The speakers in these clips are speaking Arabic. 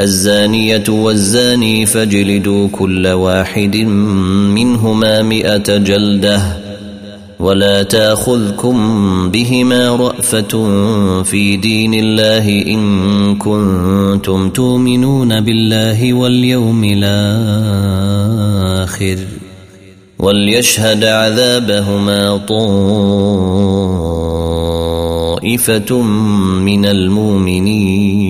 الزانية والزاني فاجلدوا كل واحد منهما مئة جلدة ولا تأخذكم بهما رأفة في دين الله إن كنتم تؤمنون بالله واليوم الآخر وليشهد عذابهما طائفة من المؤمنين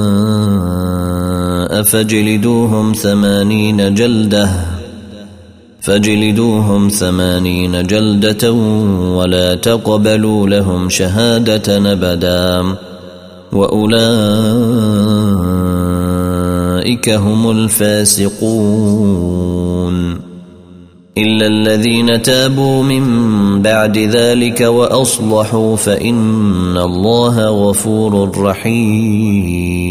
فاجلدوهم ثمانين جلدة. فاجلدوهم ثمانين جلدة ولا تقبلوا لهم شهادة أبدا. وأولئك هم الفاسقون. إلا الذين تابوا من بعد ذلك وأصلحوا فإن الله غفور رحيم.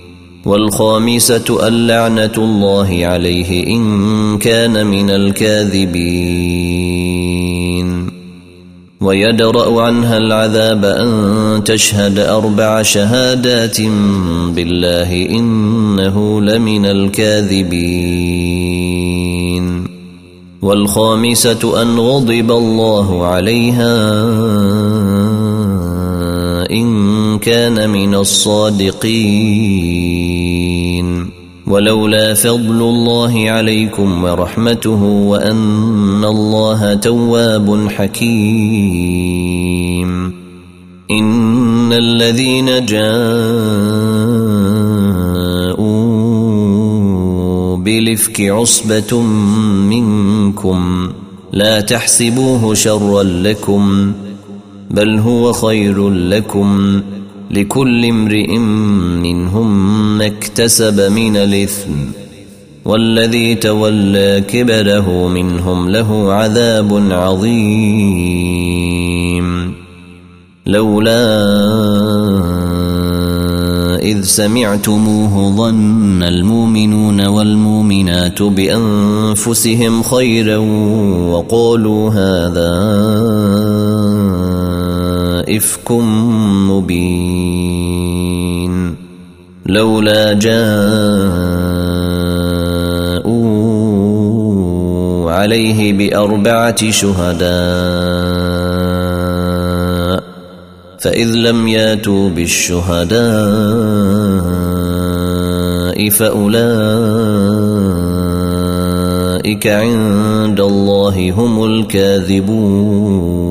والخامسة اللعنة الله عليه إن كان من الكاذبين. ويدرأ عنها العذاب أن تشهد أربع شهادات بالله إنه لمن الكاذبين. والخامسة أن غضب الله عليها إن كان من الصادقين. ولولا فضل الله عليكم ورحمته وأن الله تواب حكيم. إن الذين جاءوا بالإفك عصبة منكم لا تحسبوه شرا لكم. بل هو خير لكم لكل امرئ منهم ما اكتسب من الإثم والذي تولى كبره منهم له عذاب عظيم. لولا إذ سمعتموه ظن المؤمنون والمؤمنات بأنفسهم خيرا وقالوا هذا إفك مبين لولا جاءوا عليه بأربعة شهداء فإذ لم ياتوا بالشهداء فأولئك عند الله هم الكاذبون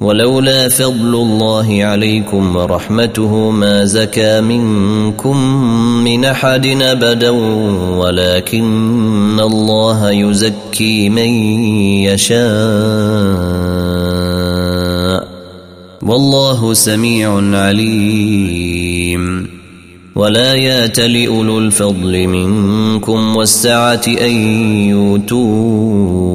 ولولا فضل الله عليكم ورحمته ما زكى منكم من أحد أبدا ولكن الله يزكي من يشاء. والله سميع عليم. ولا يات لاولو الفضل منكم والسعة أن يؤتوا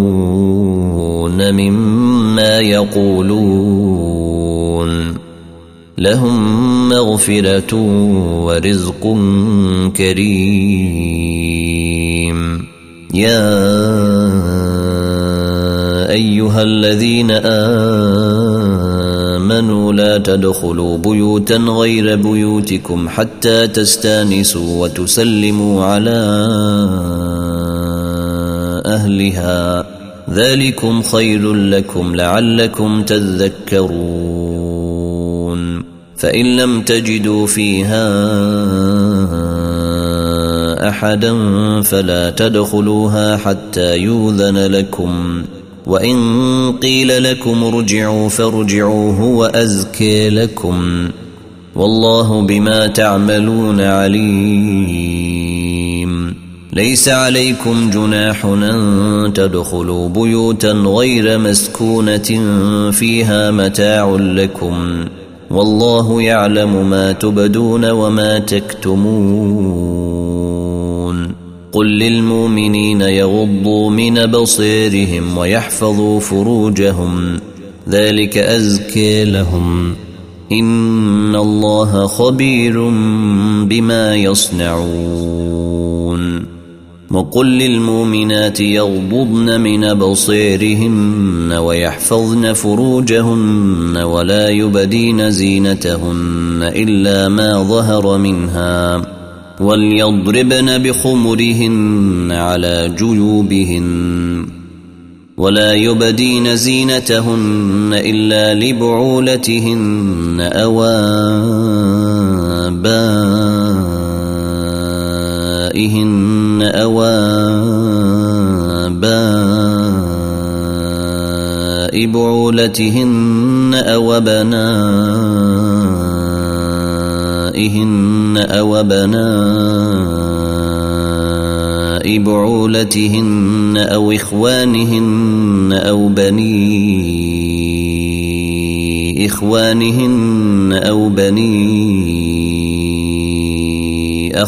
مما يقولون. لهم مغفرة ورزق كريم. يا أيها الذين آمنوا لا تدخلوا بيوتا غير بيوتكم حتى تستانسوا وتسلموا على أهلها. ذلكم خير لكم لعلكم تذكرون. فإن لم تجدوا فيها أحدا فلا تدخلوها حتى يوذن لكم. وإن قيل لكم ارجعوا فارجعوا هو ازكي لكم. والله بما تعملون عليم. ليس عليكم جناح أن تدخلوا بيوتا غير مسكونة فيها متاع لكم والله يعلم ما تبدون وما تكتمون. قل للمؤمنين يغضوا من بصيرهم ويحفظوا فروجهم ذلك ازكي لهم. إن الله خبير بما يصنعون. وقل للمؤمنات يغضضن من بصيرهن ويحفظن فروجهن ولا يبدين زينتهن إلا ما ظهر منها وليضربن بخمرهن على جيوبهن ولا يبدين زينتهن إلا لبعولتهن أو آبائهن أو آباء بعولتهن أو بنائهن أو بناء بعولتهن أو إخوانهن أو بني إخوانهن أو بني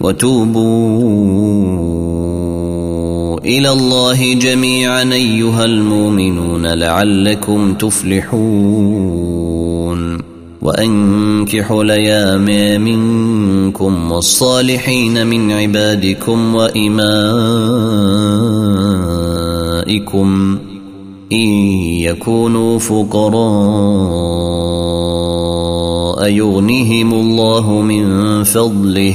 وتوبوا إلى الله جميعا أيها المؤمنون لعلكم تفلحون. وأنكحوا الأيام منكم والصالحين من عبادكم وإمائكم إن يكونوا فقراء يغنيهم الله من فضله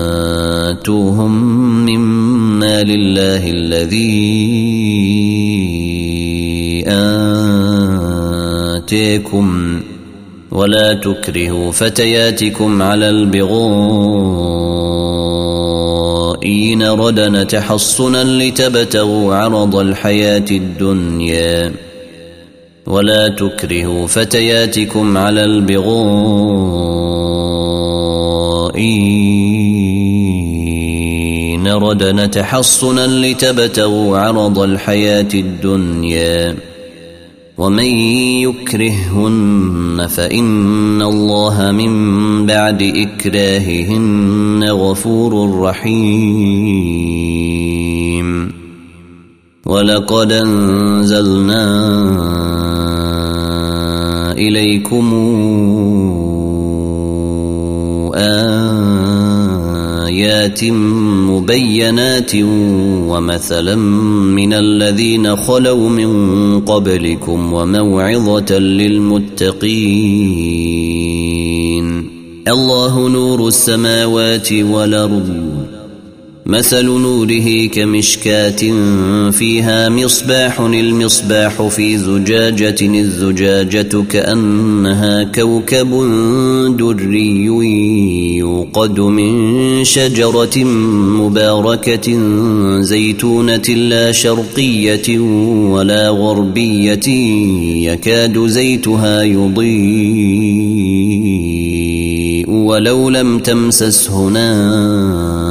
واتوهم مما لله الذي آتيكم ولا تكرهوا فتياتكم على البغاء إن ردن تحصنا لتبتغوا عرض الحياة الدنيا. ولا تكرهوا فتياتكم على البغاء ردن تحصنا لتبتغوا عرض الحياة الدنيا. ومن يكرههن فإن الله من بعد إكراههن غفور رحيم. ولقد أنزلنا إليكم آيات مبينات ومثلا من الذين خلوا من قبلكم وموعظة للمتقين. الله نور السماوات والأرض. مثل نوره كمشكاة فيها مصباح المصباح في زجاجة الزجاجة كأنها كوكب دري يوقد من شجرة مباركة زيتونة لا شرقية ولا غربية يكاد زيتها يضيء ولو لم تمسسه نار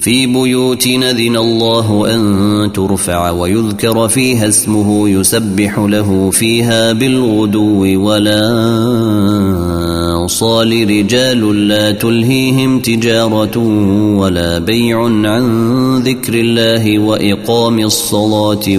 في بيوت نذن الله أن ترفع ويذكر فيها اسمه يسبح له فيها بالغدو ولا صال رجال لا تلهيهم تجارة ولا بيع عن ذكر الله وإقام الصلاة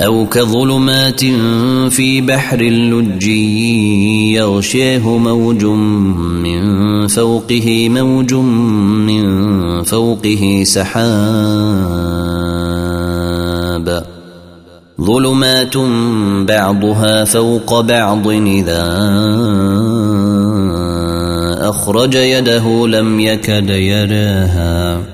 أو كظلمات في بحر اللج يغشيه موج من فوقه موج من فوقه سحاب. ظلمات بعضها فوق بعض إذا أخرج يده لم يكد يراها.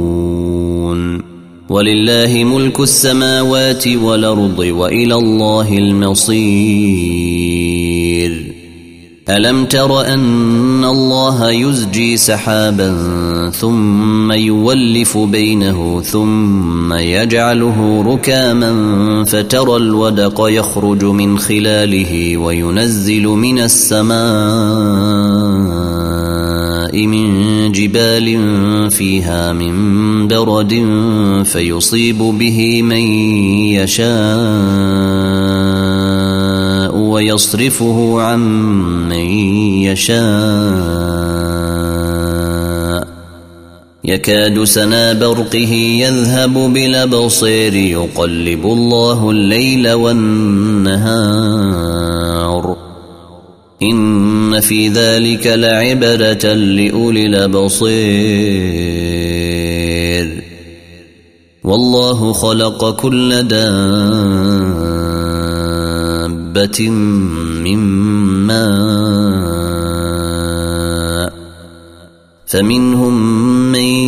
ولله ملك السماوات والأرض وإلى الله المصير. ألم تر أن الله يزجي سحابا ثم يولف بينه ثم يجعله ركاما فترى الودق يخرج من خلاله وينزل من السماء من جبال فيها من برد فيصيب به من يشاء ويصرفه عن من يشاء. يكاد سنا برقه يذهب بالأبصير يقلب الله الليل والنهار. إن في ذلك لعبرة لأولي الأبصير والله خلق كل دابة من ماء فمنهم من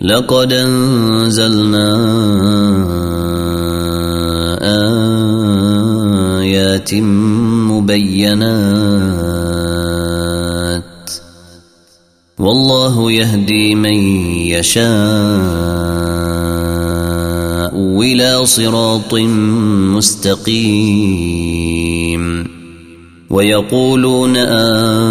لقد أنزلنا آيات مبينات. والله يهدي من يشاء إلى صراط مستقيم. ويقولون آمنا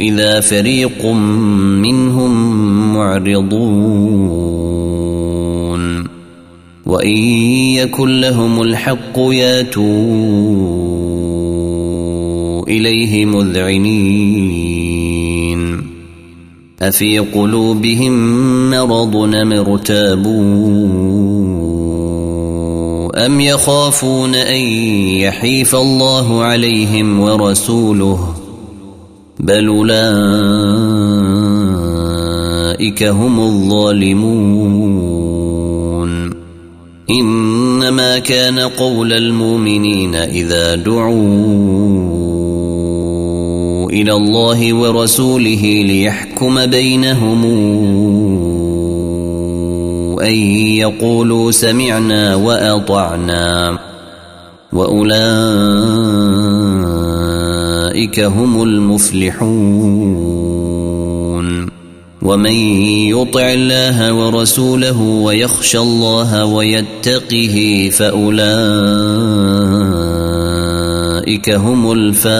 إذا فريق منهم معرضون. وإن يكن لهم الحق ياتوا إليه مذعنين. أفي قلوبهم مرض مرتابون أم يخافون أن يحيف الله عليهم ورسوله؟ بل أولئك هم الظالمون إنما كان قول المؤمنين إذا دعوا إلى الله ورسوله ليحكم بينهم أن يقولوا سمعنا وأطعنا وأولئك هم المفلحون. ومن يطع الله ورسوله ويخشى الله ويتقه فأولئك هم الفائزون.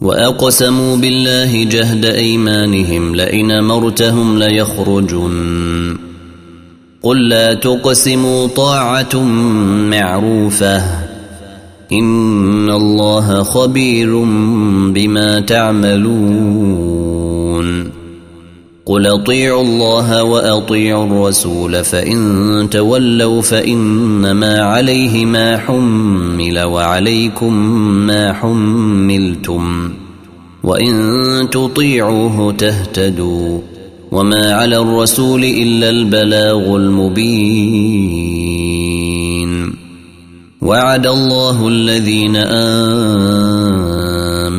وأقسموا بالله جهد أيمانهم لئن مرتهم ليخرجن. قل لا تقسموا طاعة معروفة. إن الله خبير بما تعملون. قل أطيعوا الله وأطيعوا الرسول فإن تولوا فإنما عليه ما حمل وعليكم ما حملتم. وإن تطيعوه تهتدوا. وما على الرسول الا البلاغ المبين وعد الله الذين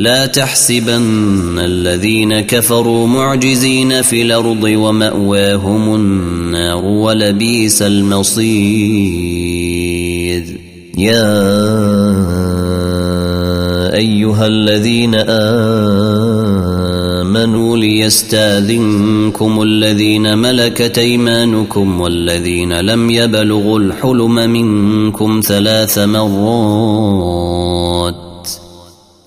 لا تحسبن الذين كفروا معجزين في الأرض ومأواهم النار ولبيس المصير. يا أيها الذين آمنوا ليستاذنكم الذين ملكت أيمانكم والذين لم يبلغوا الحلم منكم ثلاث مرات.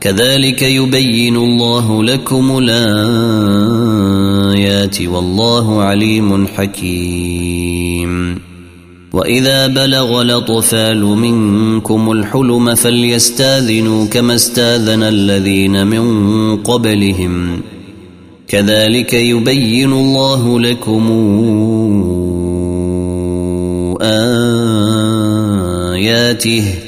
كذلك يبين الله لكم الآيات والله عليم حكيم. وإذا بلغ الأطفال منكم الحلم فليستاذنوا كما استاذن الذين من قبلهم. كذلك يبين الله لكم آياته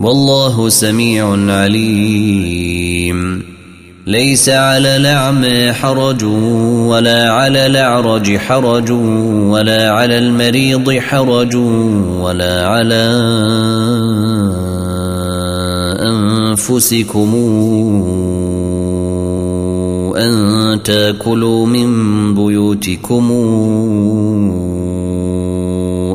والله سميع عليم. ليس على الأعمى حرج ولا على الأعرج حرج ولا على المريض حرج ولا على أنفسكم أن تأكلوا من بيوتكم.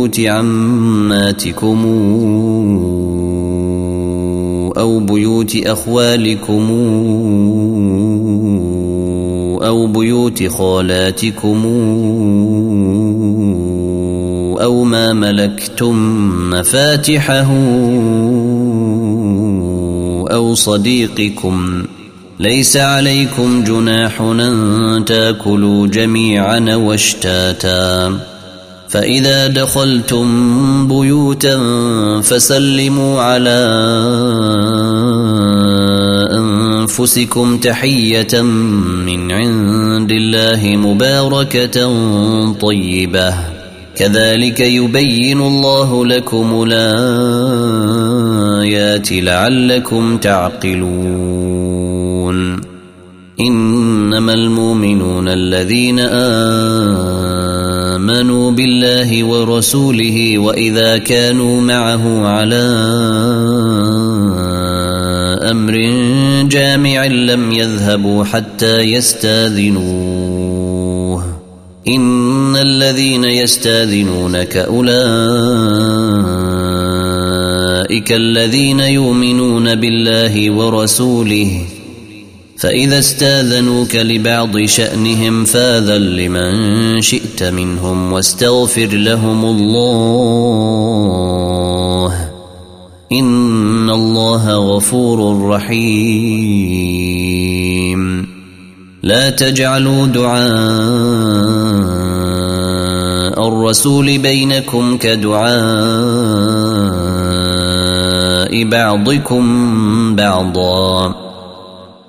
بيوت عماتكم أو بيوت أخوالكم أو بيوت خالاتكم أو ما ملكتم مفاتحه أو صديقكم. ليس عليكم جناح أن تأكلوا جميعا واشتاتا. فإذا دخلتم بيوتا فسلموا على أنفسكم تحية من عند الله مباركة طيبة. كذلك يبين الله لكم الآيات لعلكم تعقلون. إنما المؤمنون الذين آمنوا بالله ورسوله وإذا كانوا معه على أمر جامع لم يذهبوا حتى يستاذنوه. إن الذين يستاذنونك أولئك الذين يؤمنون بالله ورسوله فإذا استاذنوك لبعض شأنهم فاذن لمن شئت منهم واستغفر لهم الله. إن الله غفور رحيم. لا تجعلوا دعاء الرسول بينكم كدعاء بعضكم بعضا.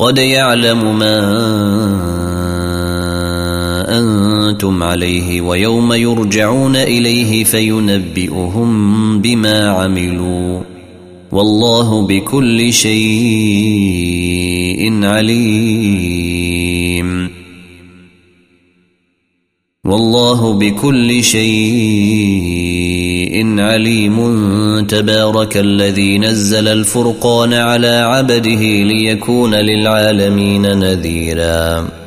قد يعلم ما أنتم عليه ويوم يرجعون إليه فينبئهم بما عملوا والله بكل شيء عليم والله بكل عليم تبارك الذي نزل الفرقان على عبده ليكون للعالمين نذيراً.